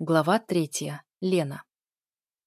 Глава третья. Лена.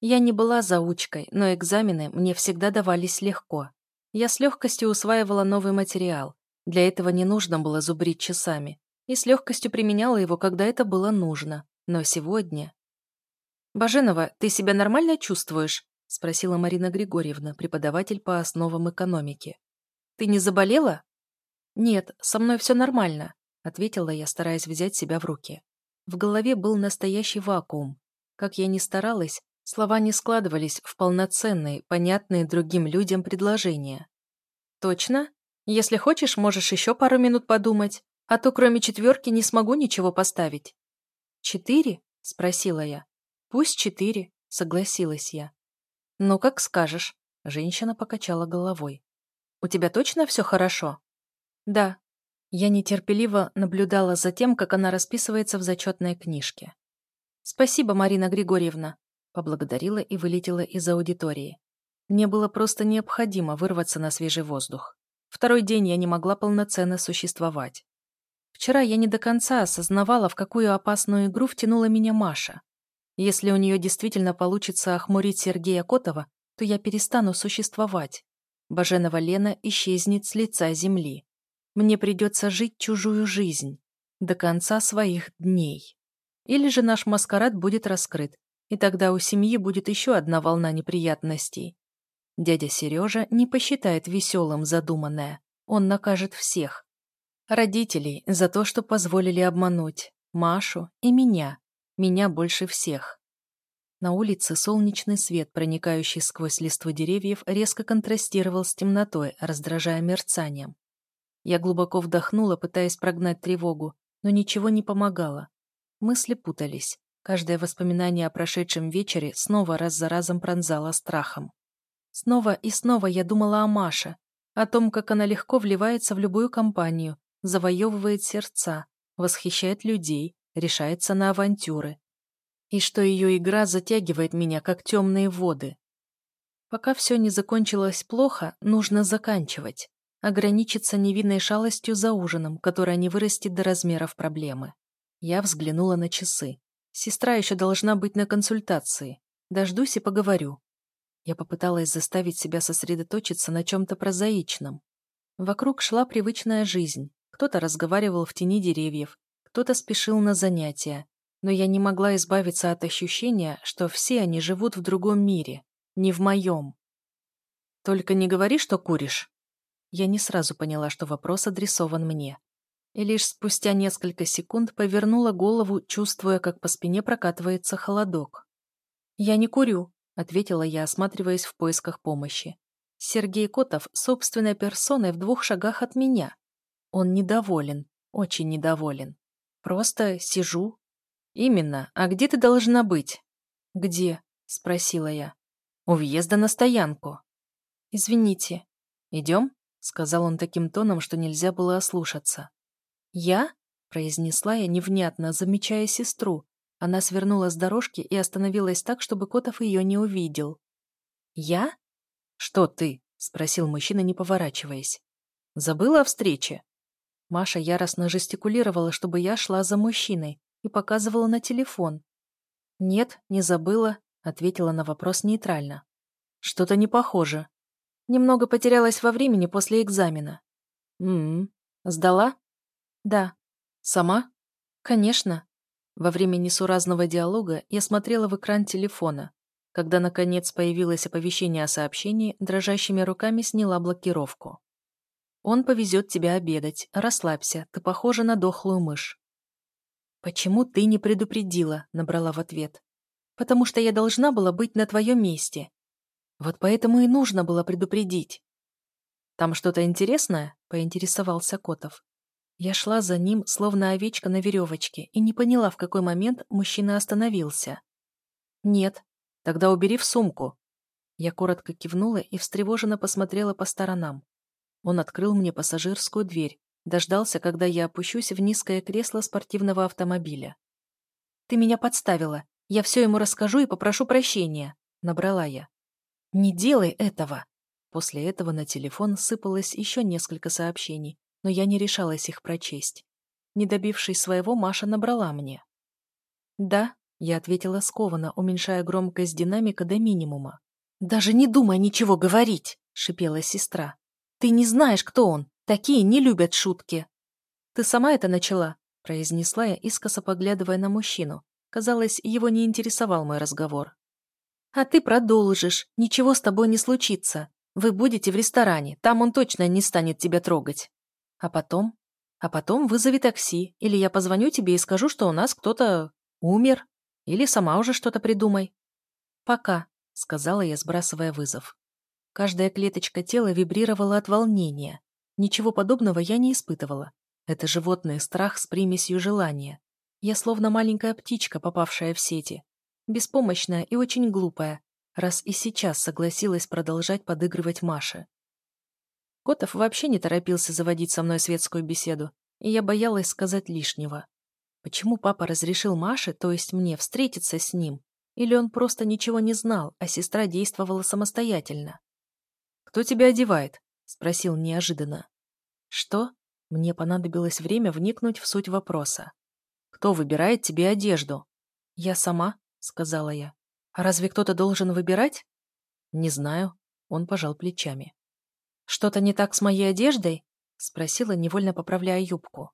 Я не была заучкой, но экзамены мне всегда давались легко. Я с легкостью усваивала новый материал. Для этого не нужно было зубрить часами. И с легкостью применяла его, когда это было нужно. Но сегодня... «Баженова, ты себя нормально чувствуешь?» — спросила Марина Григорьевна, преподаватель по основам экономики. «Ты не заболела?» «Нет, со мной все нормально», — ответила я, стараясь взять себя в руки. В голове был настоящий вакуум. Как я ни старалась, слова не складывались в полноценные, понятные другим людям предложения. «Точно? Если хочешь, можешь еще пару минут подумать, а то кроме четверки не смогу ничего поставить». «Четыре?» — спросила я. «Пусть четыре», — согласилась я. «Ну, как скажешь», — женщина покачала головой. «У тебя точно все хорошо?» «Да», я нетерпеливо наблюдала за тем, как она расписывается в зачетной книжке. «Спасибо, Марина Григорьевна», — поблагодарила и вылетела из аудитории. Мне было просто необходимо вырваться на свежий воздух. Второй день я не могла полноценно существовать. Вчера я не до конца осознавала, в какую опасную игру втянула меня Маша. Если у нее действительно получится охмурить Сергея Котова, то я перестану существовать. Баженова Лена исчезнет с лица земли. Мне придется жить чужую жизнь до конца своих дней. Или же наш маскарад будет раскрыт, и тогда у семьи будет еще одна волна неприятностей. Дядя Сережа не посчитает веселым задуманное. Он накажет всех. Родителей за то, что позволили обмануть. Машу и меня. Меня больше всех. На улице солнечный свет, проникающий сквозь листву деревьев, резко контрастировал с темнотой, раздражая мерцанием. Я глубоко вдохнула, пытаясь прогнать тревогу, но ничего не помогало. Мысли путались. Каждое воспоминание о прошедшем вечере снова раз за разом пронзало страхом. Снова и снова я думала о Маше, о том, как она легко вливается в любую компанию, завоевывает сердца, восхищает людей, решается на авантюры. И что ее игра затягивает меня, как темные воды. Пока все не закончилось плохо, нужно заканчивать ограничиться невинной шалостью за ужином, которая не вырастет до размеров проблемы. Я взглянула на часы. Сестра еще должна быть на консультации. Дождусь и поговорю. Я попыталась заставить себя сосредоточиться на чем-то прозаичном. Вокруг шла привычная жизнь. Кто-то разговаривал в тени деревьев, кто-то спешил на занятия. Но я не могла избавиться от ощущения, что все они живут в другом мире, не в моем. «Только не говори, что куришь», я не сразу поняла, что вопрос адресован мне. И лишь спустя несколько секунд повернула голову, чувствуя, как по спине прокатывается холодок. «Я не курю», — ответила я, осматриваясь в поисках помощи. Сергей Котов собственной персоной в двух шагах от меня. Он недоволен, очень недоволен. Просто сижу. Именно. А где ты должна быть? Где? Спросила я. У въезда на стоянку. Извините. Идем? Сказал он таким тоном, что нельзя было ослушаться. «Я?» — произнесла я невнятно, замечая сестру. Она свернула с дорожки и остановилась так, чтобы Котов ее не увидел. «Я?» «Что ты?» — спросил мужчина, не поворачиваясь. «Забыла о встрече?» Маша яростно жестикулировала, чтобы я шла за мужчиной, и показывала на телефон. «Нет, не забыла», — ответила на вопрос нейтрально. «Что-то не похоже», Немного потерялась во времени после экзамена. М-м. Сдала? Да. Сама? Конечно. Во время несуразного диалога я смотрела в экран телефона. Когда, наконец, появилось оповещение о сообщении, дрожащими руками сняла блокировку. «Он повезет тебя обедать. Расслабься, ты похожа на дохлую мышь». «Почему ты не предупредила?» — набрала в ответ. «Потому что я должна была быть на твоем месте. Вот поэтому и нужно было предупредить. «Там что-то интересное?» — поинтересовался Котов. Я шла за ним, словно овечка на веревочке, и не поняла, в какой момент мужчина остановился. «Нет. Тогда убери в сумку». Я коротко кивнула и встревоженно посмотрела по сторонам. Он открыл мне пассажирскую дверь, дождался, когда я опущусь в низкое кресло спортивного автомобиля. «Ты меня подставила. Я все ему расскажу и попрошу прощения», — набрала я. «Не делай этого!» После этого на телефон сыпалось еще несколько сообщений, но я не решалась их прочесть. Не добившись своего, Маша набрала мне. «Да», Я ответила скованно, уменьшая громкость динамика до минимума. «Даже не думай ничего говорить!» — шипела сестра. «Ты не знаешь, кто он. Такие не любят шутки». «Ты сама это начала?» — произнесла я, искоса поглядывая на мужчину. Казалось, его не интересовал мой разговор. «А ты продолжишь. Ничего с тобой не случится. Вы будете в ресторане. Там он точно не станет тебя трогать. А потом? А потом вызови такси. Или я позвоню тебе и скажу, что у нас кто-то умер. Или сама уже что-то придумай. Пока сказала я, сбрасывая вызов. Каждая клеточка тела вибрировала от волнения. Ничего подобного я не испытывала. Это животный страх с примесью желания. Я словно маленькая птичка, попавшая в сети. Беспомощная и очень глупая, раз и сейчас согласилась продолжать подыгрывать Маше. Котов вообще не торопился заводить со мной светскую беседу, и я боялась сказать лишнего. Почему папа разрешил Маше, то есть мне, встретиться с ним? Или он просто ничего не знал, а сестра действовала самостоятельно? «Кто тебя одевает?» — спросил неожиданно. «Что?» Мне понадобилось время вникнуть в суть вопроса. «Кто выбирает тебе одежду?» «Я сама», — сказала я. «А разве кто-то должен выбирать?» «Не знаю», — он пожал плечами. «Что-то не так с моей одеждой?» — спросила, невольно поправляя юбку.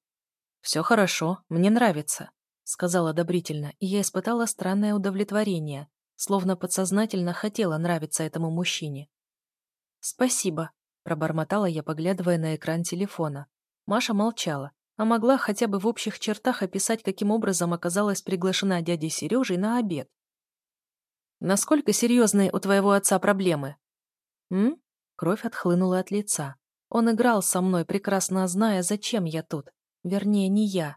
«Все хорошо, мне нравится», сказал одобрительно, и я испытала странное удовлетворение, словно подсознательно хотела нравиться этому мужчине. «Спасибо», — пробормотала я, поглядывая на экран телефона. Маша молчала, а могла хотя бы в общих чертах описать, каким образом оказалась приглашена дядей Сережей на обед. «Насколько серьезные у твоего отца проблемы?» «М?» Кровь отхлынула от лица. Он играл со мной, прекрасно зная, зачем я тут. Вернее, не я.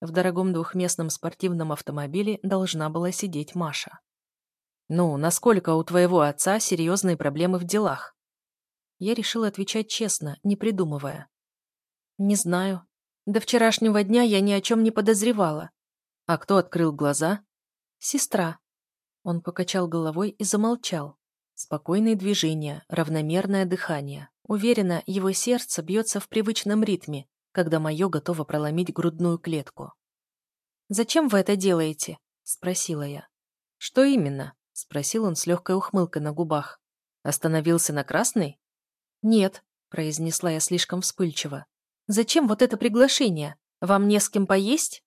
В дорогом двухместном спортивном автомобиле должна была сидеть Маша. «Ну, насколько у твоего отца серьезные проблемы в делах?» Я решила отвечать честно, не придумывая. «Не знаю. До вчерашнего дня я ни о чем не подозревала. А кто открыл глаза?» «Сестра». Он покачал головой и замолчал. Спокойные движения, равномерное дыхание. Уверенно, его сердце бьется в привычном ритме, когда мое готово проломить грудную клетку. «Зачем вы это делаете?» — спросила я. «Что именно?» — спросил он с легкой ухмылкой на губах. «Остановился на красной?» «Нет», — произнесла я слишком вспыльчиво. «Зачем вот это приглашение? Вам не с кем поесть?»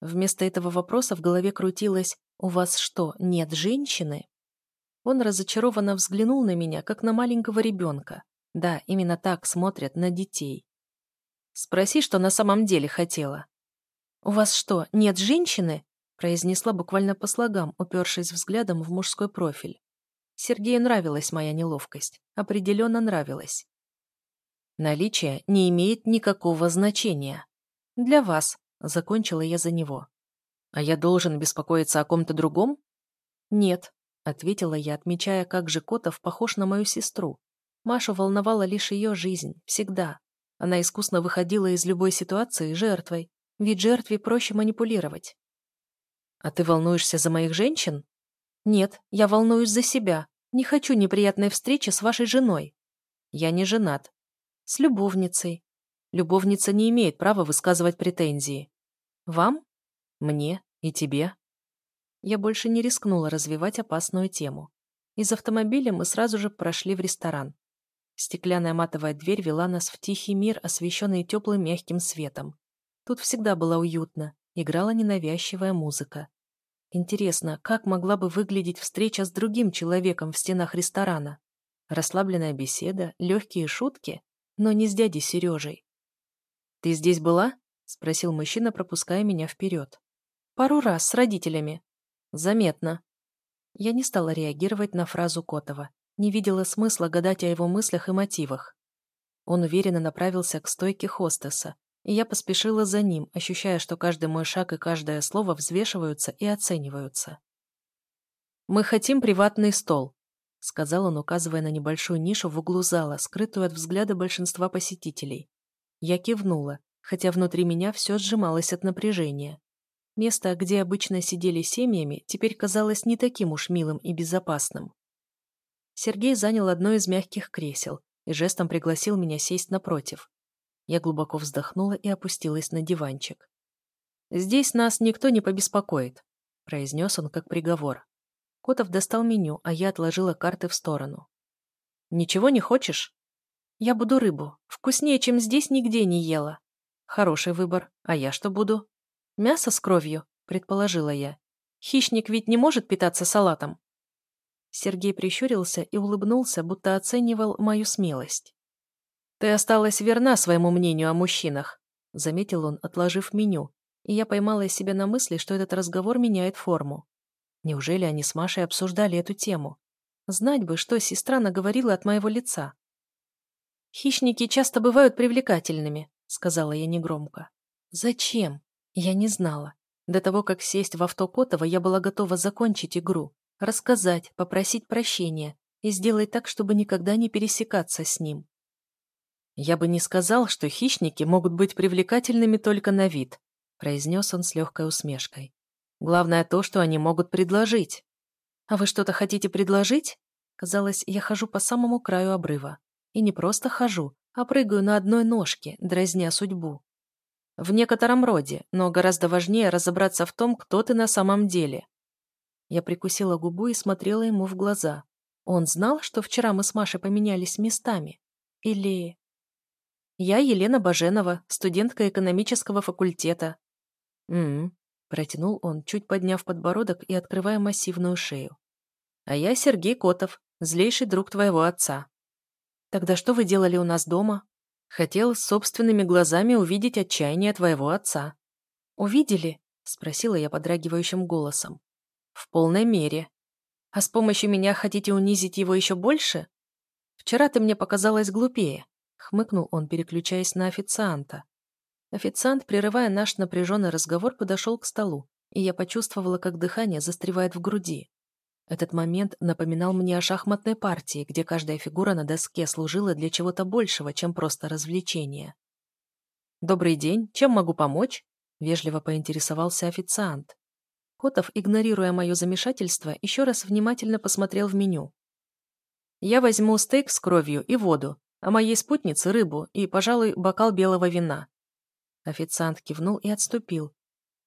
Вместо этого вопроса в голове крутилось «У вас что, нет женщины?» Он разочарованно взглянул на меня, как на маленького ребенка. Да, именно так смотрят на детей. Спроси, что на самом деле хотела». «У вас что, нет женщины?» произнесла буквально по слогам, упершись взглядом в мужской профиль. Сергею нравилась моя неловкость. Определенно нравилась. Наличие не имеет никакого значения. Для вас, закончила я за него. А я должен беспокоиться о ком-то другом? Нет, ответила я, отмечая, как же Котов похож на мою сестру. Машу волновала лишь ее жизнь, всегда. Она искусно выходила из любой ситуации жертвой, ведь жертве проще манипулировать. «А ты волнуешься за моих женщин?» «Нет, я волнуюсь за себя. Не хочу неприятной встречи с вашей женой». «Я не женат». «С любовницей». «Любовница не имеет права высказывать претензии». «Вам?» «Мне и тебе». Я больше не рискнула развивать опасную тему. Из автомобиля мы сразу же прошли в ресторан. Стеклянная матовая дверь вела нас в тихий мир, освещенный теплым мягким светом. Тут всегда было уютно, играла ненавязчивая музыка. Интересно, как могла бы выглядеть встреча с другим человеком в стенах ресторана? Расслабленная беседа, легкие шутки, но не с дядей Сережей. «Ты здесь была?» — спросил мужчина, пропуская меня вперед. «Пару раз, с родителями». «Заметно». Я не стала реагировать на фразу Котова не видела смысла гадать о его мыслях и мотивах. Он уверенно направился к стойке хостеса, и я поспешила за ним, ощущая, что каждый мой шаг и каждое слово взвешиваются и оцениваются. «Мы хотим приватный стол», — сказал он, указывая на небольшую нишу в углу зала, скрытую от взгляда большинства посетителей. Я кивнула, хотя внутри меня все сжималось от напряжения. Место, где обычно сидели семьями, теперь казалось не таким уж милым и безопасным. Сергей занял одно из мягких кресел и жестом пригласил меня сесть напротив. Я глубоко вздохнула и опустилась на диванчик. «Здесь нас никто не побеспокоит», — произнес он как приговор. Котов достал меню, а я отложила карты в сторону. «Ничего не хочешь?» «Я буду рыбу. Вкуснее, чем здесь, нигде не ела». «Хороший выбор. А я что буду?» «Мясо с кровью», — предположила я. «Хищник ведь не может питаться салатом». Сергей прищурился и улыбнулся, будто оценивал мою смелость. «Ты осталась верна своему мнению о мужчинах», — заметил он, отложив меню, и я поймала себя на мысли, что этот разговор меняет форму. Неужели они с Машей обсуждали эту тему? Знать бы, что сестра наговорила от моего лица. «Хищники часто бывают привлекательными», — сказала я негромко. «Зачем?» Я не знала. До того, как сесть в авто Котова, я была готова закончить игру, рассказать, попросить прощения и сделать так, чтобы никогда не пересекаться с ним. «Я бы не сказал, что хищники могут быть привлекательными только на вид», произнес он с легкой усмешкой. «Главное то, что они могут предложить». «А вы что-то хотите предложить?» Казалось, я хожу по самому краю обрыва. И не просто хожу, а прыгаю на одной ножке, дразня судьбу. В некотором роде, но гораздо важнее разобраться в том, кто ты на самом деле. Я прикусила губу и смотрела ему в глаза. Он знал, что вчера мы с Машей поменялись местами? Или... Я Елена Баженова, студентка экономического факультета. м протянул он, чуть подняв подбородок и открывая массивную шею. А я Сергей Котов, злейший друг твоего отца. Тогда что вы делали у нас дома? Хотел собственными глазами увидеть отчаяние твоего отца. Увидели? Спросила я подрагивающим голосом. В полной мере. А с помощью меня хотите унизить его еще больше? Вчера ты мне показалась глупее, хмыкнул он, переключаясь на официанта. Официант, прерывая наш напряженный разговор, подошел к столу, и я почувствовала, как дыхание застревает в груди. Этот момент напоминал мне о шахматной партии, где каждая фигура на доске служила для чего-то большего, чем просто развлечение. «Добрый день, чем могу помочь?» – вежливо поинтересовался официант. Котов, игнорируя мое замешательство, еще раз внимательно посмотрел в меню. «Я возьму стейк с кровью и воду, а моей спутнице – рыбу и, пожалуй, бокал белого вина». Официант кивнул и отступил.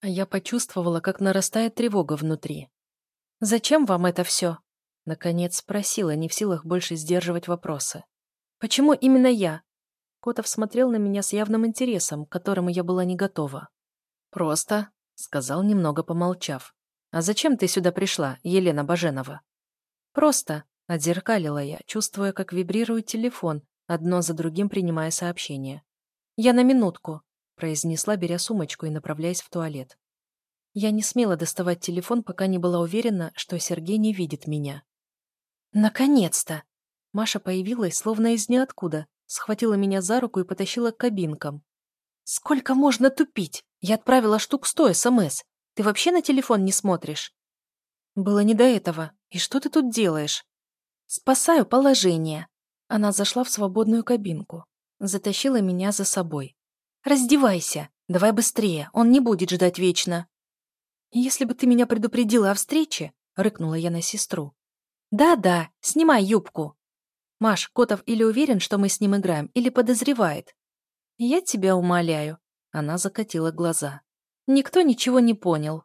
А я почувствовала, как нарастает тревога внутри. «Зачем вам это все?» Наконец спросила, не в силах больше сдерживать вопросы. «Почему именно я?» Котов смотрел на меня с явным интересом, к которому я была не готова. «Просто — сказал, немного помолчав. «А зачем ты сюда пришла, Елена Баженова?» «Просто», — отзеркалила я, чувствуя, как вибрирует телефон, одно за другим принимая сообщение. «Я на минутку», — произнесла, беря сумочку и направляясь в туалет. Я не смела доставать телефон, пока не была уверена, что Сергей не видит меня. «Наконец-то!» Маша появилась, словно из ниоткуда, схватила меня за руку и потащила к кабинкам. «Сколько можно тупить? Я отправила штук сто СМС. Ты вообще на телефон не смотришь?» «Было не до этого. И что ты тут делаешь?» «Спасаю положение». Она зашла в свободную кабинку. Затащила меня за собой. «Раздевайся. Давай быстрее. Он не будет ждать вечно». «Если бы ты меня предупредила о встрече», — рыкнула я на сестру. «Да-да, снимай юбку». «Маш, Котов или уверен, что мы с ним играем, или подозревает?» «Я тебя умоляю». Она закатила глаза. Никто ничего не понял.